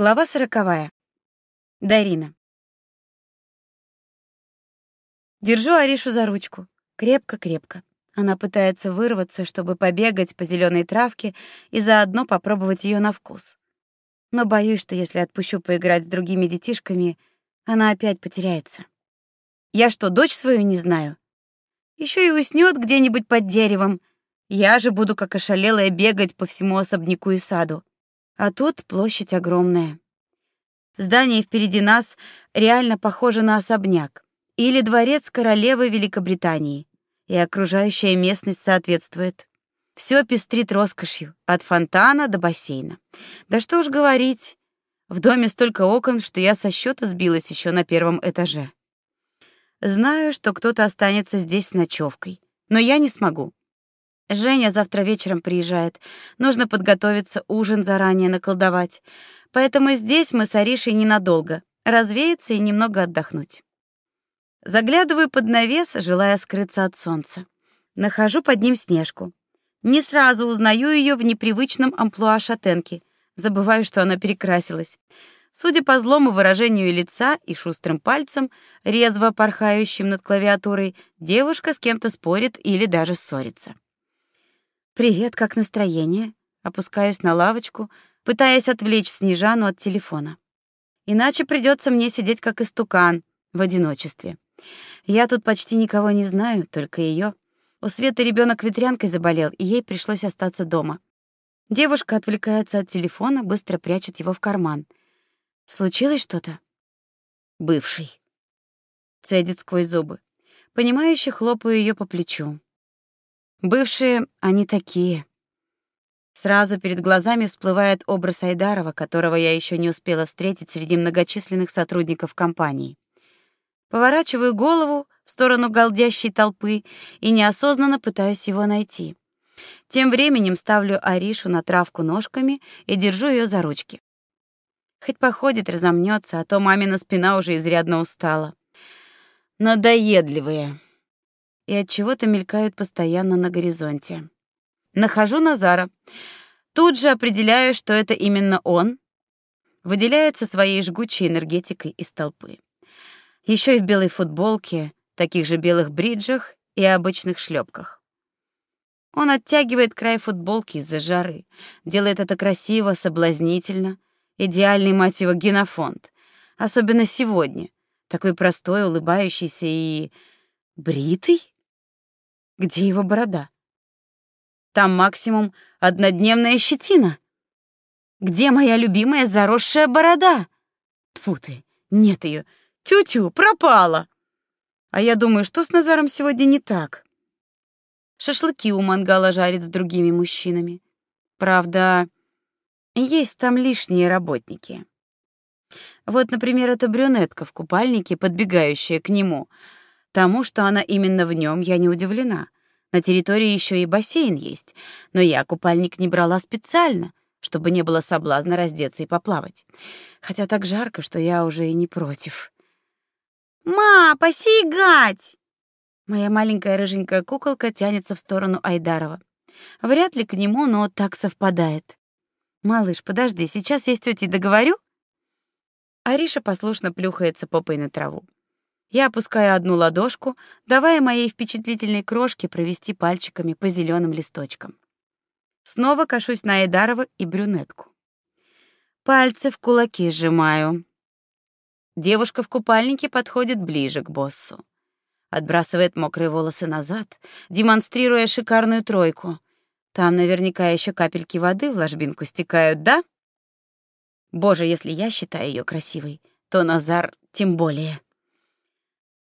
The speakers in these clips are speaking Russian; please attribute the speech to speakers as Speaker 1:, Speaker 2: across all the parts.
Speaker 1: Глава сороковая. Дарина. Держу Аришу за ручку. Крепко-крепко. Она пытается вырваться, чтобы побегать по зеленой травке и заодно попробовать ее на вкус. Но боюсь, что если отпущу поиграть с другими детишками, она опять потеряется. Я что, дочь свою не знаю? Еще и уснет где-нибудь под деревом. Я же буду как ошалелая бегать по всему особняку и саду. А тут площадь огромная. Здание впереди нас реально похоже на особняк или дворец королевы Великобритании, и окружающая местность соответствует. Все пестрит роскошью, от фонтана до бассейна. Да что уж говорить, в доме столько окон, что я со счета сбилась еще на первом этаже. Знаю, что кто-то останется здесь с ночевкой, но я не смогу. Женя завтра вечером приезжает. Нужно подготовиться, ужин заранее наколдовать. Поэтому здесь мы с Аришей ненадолго, развеяться и немного отдохнуть. Заглядываю под навес, желая скрыться от солнца. Нахожу под ним Снежку. Не сразу узнаю ее в непривычном амплуа шатенки. Забываю, что она перекрасилась. Судя по злому выражению лица и шустрым пальцам, резво порхающим над клавиатурой, девушка с кем-то спорит или даже ссорится. Привет, как настроение? Опускаюсь на лавочку, пытаясь отвлечь Снежану от телефона. Иначе придется мне сидеть как истукан в одиночестве. Я тут почти никого не знаю, только ее. У Светы ребенок ветрянкой заболел, и ей пришлось остаться дома. Девушка отвлекается от телефона, быстро прячет его в карман. Случилось что-то? Бывший. Цедит сквозь зубы. Понимающе хлопаю ее по плечу. Бывшие они такие. Сразу перед глазами всплывает образ Айдарова, которого я еще не успела встретить среди многочисленных сотрудников компании. Поворачиваю голову в сторону голдящей толпы и неосознанно пытаюсь его найти. Тем временем ставлю Аришу на травку ножками и держу ее за ручки. Хоть походит, разомнется, а то мамина спина уже изрядно устала. Надоедливые и от чего-то мелькают постоянно на горизонте. Нахожу Назара. Тут же определяю, что это именно он. Выделяется своей жгучей энергетикой из толпы. Еще и в белой футболке, таких же белых бриджах и обычных шлепках. Он оттягивает край футболки из-за жары, делает это красиво, соблазнительно, идеальный, мать его, генофонд. Особенно сегодня, такой простой, улыбающийся и... бритый? Где его борода? Там максимум однодневная щетина. Где моя любимая заросшая борода? Тфу ты, нет ее. Тю-тю, пропала. А я думаю, что с Назаром сегодня не так? Шашлыки у мангала жарит с другими мужчинами. Правда, есть там лишние работники. Вот, например, эта брюнетка в купальнике, подбегающая к нему — Тому, что она именно в нем, я не удивлена. На территории еще и бассейн есть, но я купальник не брала специально, чтобы не было соблазна раздеться и поплавать. Хотя так жарко, что я уже и не против. «Ма, посигать!» Моя маленькая рыженькая куколка тянется в сторону Айдарова. Вряд ли к нему, но так совпадает. «Малыш, подожди, сейчас я с тетей договорю?» Ариша послушно плюхается попой на траву. Я опускаю одну ладошку, давая моей впечатлительной крошке провести пальчиками по зеленым листочкам. Снова кашусь на Эдарова и брюнетку. Пальцы в кулаки сжимаю. Девушка в купальнике подходит ближе к боссу. Отбрасывает мокрые волосы назад, демонстрируя шикарную тройку. Там наверняка еще капельки воды в ложбинку стекают, да? Боже, если я считаю ее красивой, то Назар тем более.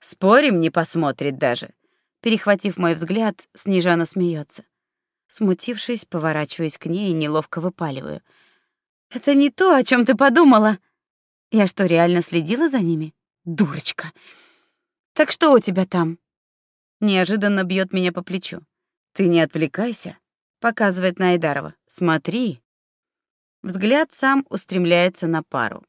Speaker 1: Спорим, не посмотрит даже. Перехватив мой взгляд, Снежана смеется. Смутившись, поворачиваюсь к ней и неловко выпаливаю. Это не то, о чем ты подумала. Я что, реально следила за ними? Дурочка. Так что у тебя там? Неожиданно бьет меня по плечу. Ты не отвлекайся, показывает на Айдарова. Смотри. Взгляд сам устремляется на пару.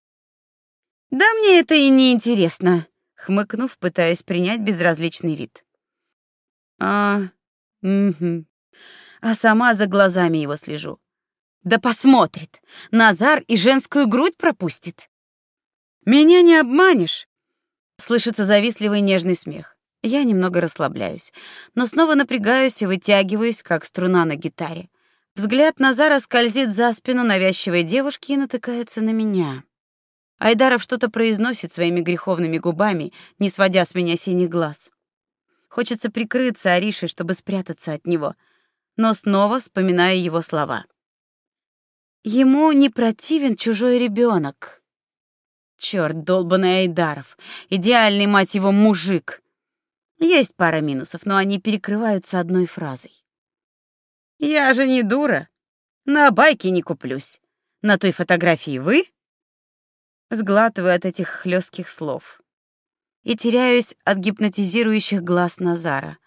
Speaker 1: Да мне это и не интересно, хмыкнув, пытаясь принять безразличный вид. А, угу. А сама за глазами его слежу. Да посмотрит. Назар и женскую грудь пропустит. Меня не обманешь. Слышится завистливый нежный смех. Я немного расслабляюсь, но снова напрягаюсь и вытягиваюсь, как струна на гитаре. Взгляд Назара скользит за спину навязчивой девушки и натыкается на меня. Айдаров что-то произносит своими греховными губами, не сводя с меня синих глаз. Хочется прикрыться Аришей, чтобы спрятаться от него, но снова вспоминаю его слова. Ему не противен чужой ребенок. Черт, долбаный Айдаров, идеальный мать его мужик. Есть пара минусов, но они перекрываются одной фразой. Я же не дура. На байке не куплюсь. На той фотографии вы? Сглатываю от этих хлестких слов и теряюсь от гипнотизирующих глаз Назара.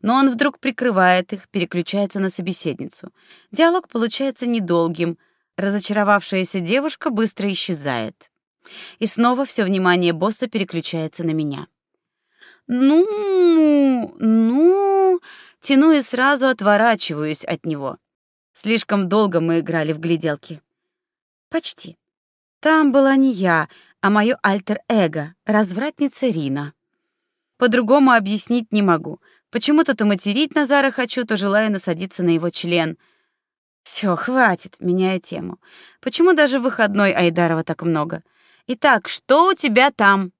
Speaker 1: Но он вдруг прикрывает их, переключается на собеседницу. Диалог получается недолгим. Разочаровавшаяся девушка быстро исчезает. И снова все внимание босса переключается на меня. Ну, ну, тяну и сразу отворачиваюсь от него. Слишком долго мы играли в гляделки. Почти. Там была не я, а мое альтер-эго, развратница Рина. По-другому объяснить не могу. Почему-то то материть Назара хочу, то желаю насадиться на его член. Все, хватит, меняю тему. Почему даже в выходной Айдарова так много? Итак, что у тебя там?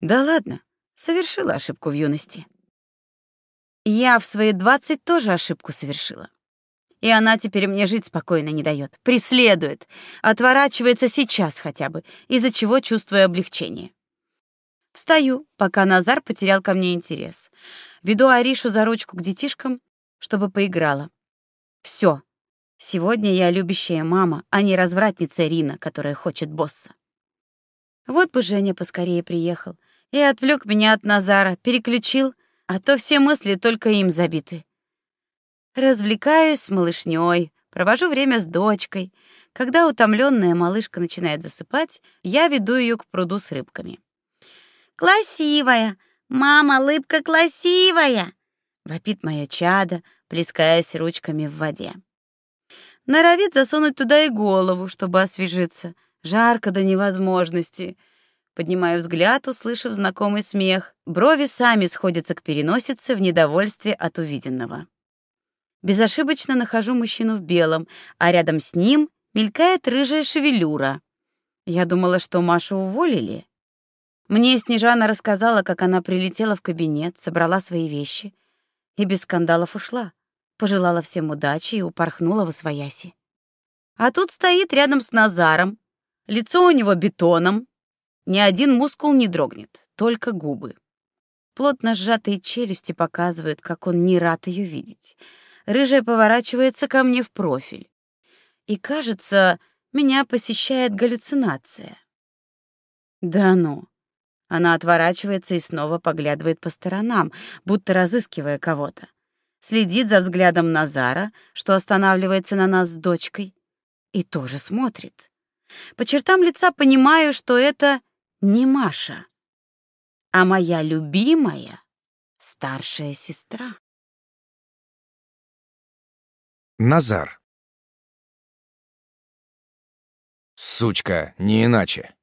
Speaker 1: Да ладно, совершила ошибку в юности. Я в свои двадцать тоже ошибку совершила. И она теперь мне жить спокойно не дает, преследует, отворачивается сейчас хотя бы, из-за чего чувствую облегчение. Встаю, пока Назар потерял ко мне интерес. Веду Аришу за ручку к детишкам, чтобы поиграла. Все. Сегодня я любящая мама, а не развратница Рина, которая хочет босса. Вот бы Женя поскорее приехал и отвлек меня от Назара, переключил, а то все мысли только им забиты. Развлекаюсь с малышней, провожу время с дочкой. Когда утомленная малышка начинает засыпать, я веду ее к пруду с рыбками. «Красивая! Мама, рыбка красивая!» — вопит моя чада, плескаясь ручками в воде. Норовит засунуть туда и голову, чтобы освежиться. Жарко до невозможности. Поднимаю взгляд, услышав знакомый смех. Брови сами сходятся к переносице в недовольстве от увиденного. Безошибочно нахожу мужчину в белом, а рядом с ним мелькает рыжая шевелюра. Я думала, что Машу уволили. Мне Снежана рассказала, как она прилетела в кабинет, собрала свои вещи и без скандалов ушла. Пожелала всем удачи и упорхнула в освояси. А тут стоит рядом с Назаром. Лицо у него бетоном. Ни один мускул не дрогнет, только губы. Плотно сжатые челюсти показывают, как он не рад ее видеть рыжая поворачивается ко мне в профиль. И, кажется, меня посещает галлюцинация. Да ну. Она отворачивается и снова поглядывает по сторонам, будто разыскивая кого-то. Следит за взглядом Назара, что останавливается на нас с дочкой, и тоже смотрит. По чертам лица понимаю, что это не Маша, а моя любимая старшая сестра.
Speaker 2: Назар. Сучка, не иначе.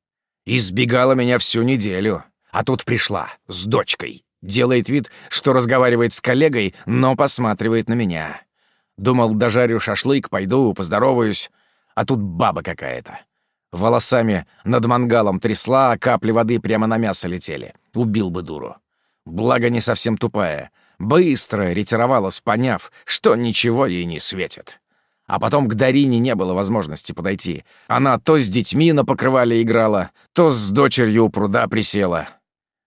Speaker 2: Избегала меня всю неделю, а тут пришла с дочкой. Делает вид, что разговаривает с коллегой, но посматривает на меня. Думал, дожарю шашлык, пойду, поздороваюсь, а тут баба какая-то. Волосами над мангалом трясла, а капли воды прямо на мясо летели. Убил бы дуру. Благо, не совсем тупая — Быстро ретировалась, поняв, что ничего ей не светит. А потом к Дарине не было возможности подойти. Она то с детьми на покрывале играла, то с дочерью у пруда присела.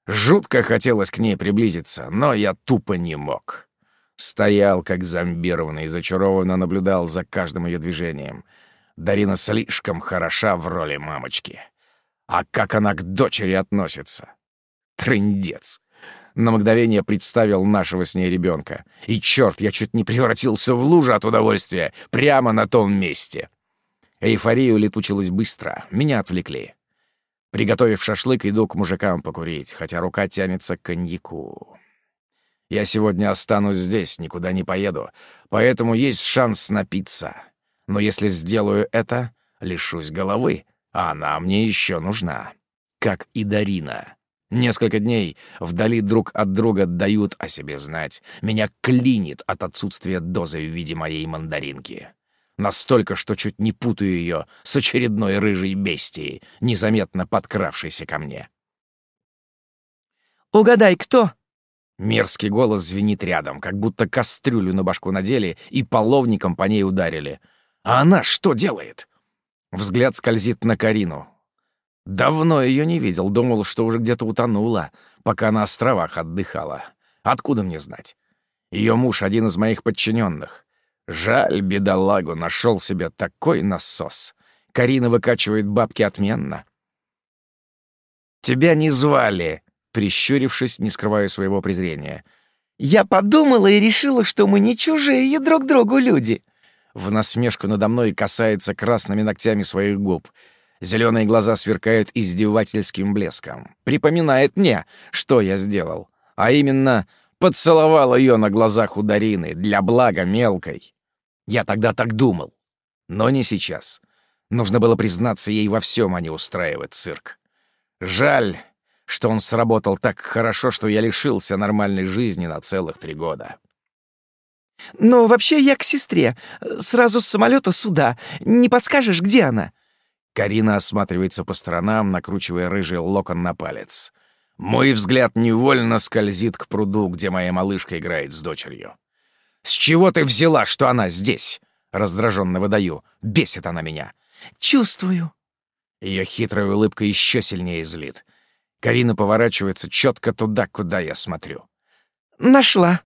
Speaker 2: Жутко хотелось к ней приблизиться, но я тупо не мог. Стоял, как зомбированный, зачарованно наблюдал за каждым ее движением. Дарина слишком хороша в роли мамочки. А как она к дочери относится? Трындец. На мгновение представил нашего с ней ребенка. И черт, я чуть не превратился в лужу от удовольствия прямо на том месте. Эйфория улетучилась быстро, меня отвлекли. Приготовив шашлык, иду к мужикам покурить, хотя рука тянется к коньяку. Я сегодня останусь здесь, никуда не поеду, поэтому есть шанс напиться. Но если сделаю это, лишусь головы, а она мне еще нужна. Как и Дарина. Несколько дней вдали друг от друга дают о себе знать. Меня клинит от отсутствия дозы в виде моей мандаринки. Настолько, что чуть не путаю ее с очередной рыжей бестией, незаметно подкравшейся ко мне.
Speaker 3: «Угадай, кто?»
Speaker 2: Мерзкий голос звенит рядом, как будто кастрюлю на башку надели и половником по ней ударили. А она что делает? Взгляд скользит на Карину. Давно ее не видел, думал, что уже где-то утонула, пока на островах отдыхала. Откуда мне знать? Ее муж — один из моих подчиненных. Жаль, бедолагу, нашел себе такой насос. Карина выкачивает бабки отменно. «Тебя не звали!» Прищурившись, не скрывая своего презрения.
Speaker 3: «Я подумала и решила, что мы не чужие друг другу люди!»
Speaker 2: В насмешку надо мной касается красными ногтями своих губ — Зеленые глаза сверкают издевательским блеском. Припоминает мне, что я сделал. А именно, поцеловал ее на глазах у Дарины для блага мелкой. Я тогда так думал. Но не сейчас. Нужно было признаться ей во всем, а не устраивать цирк. Жаль, что он сработал так хорошо, что я лишился нормальной жизни на целых три года.
Speaker 3: «Но вообще я к сестре. Сразу с самолета сюда. Не подскажешь, где она?»
Speaker 2: Карина осматривается по сторонам, накручивая рыжий локон на палец. Мой взгляд невольно скользит к пруду, где моя малышка играет с дочерью. «С чего ты взяла, что она здесь?» — раздраженно выдаю. Бесит она меня.
Speaker 3: «Чувствую».
Speaker 2: Ее хитрая улыбка еще сильнее злит. Карина поворачивается четко туда, куда я смотрю.
Speaker 3: «Нашла».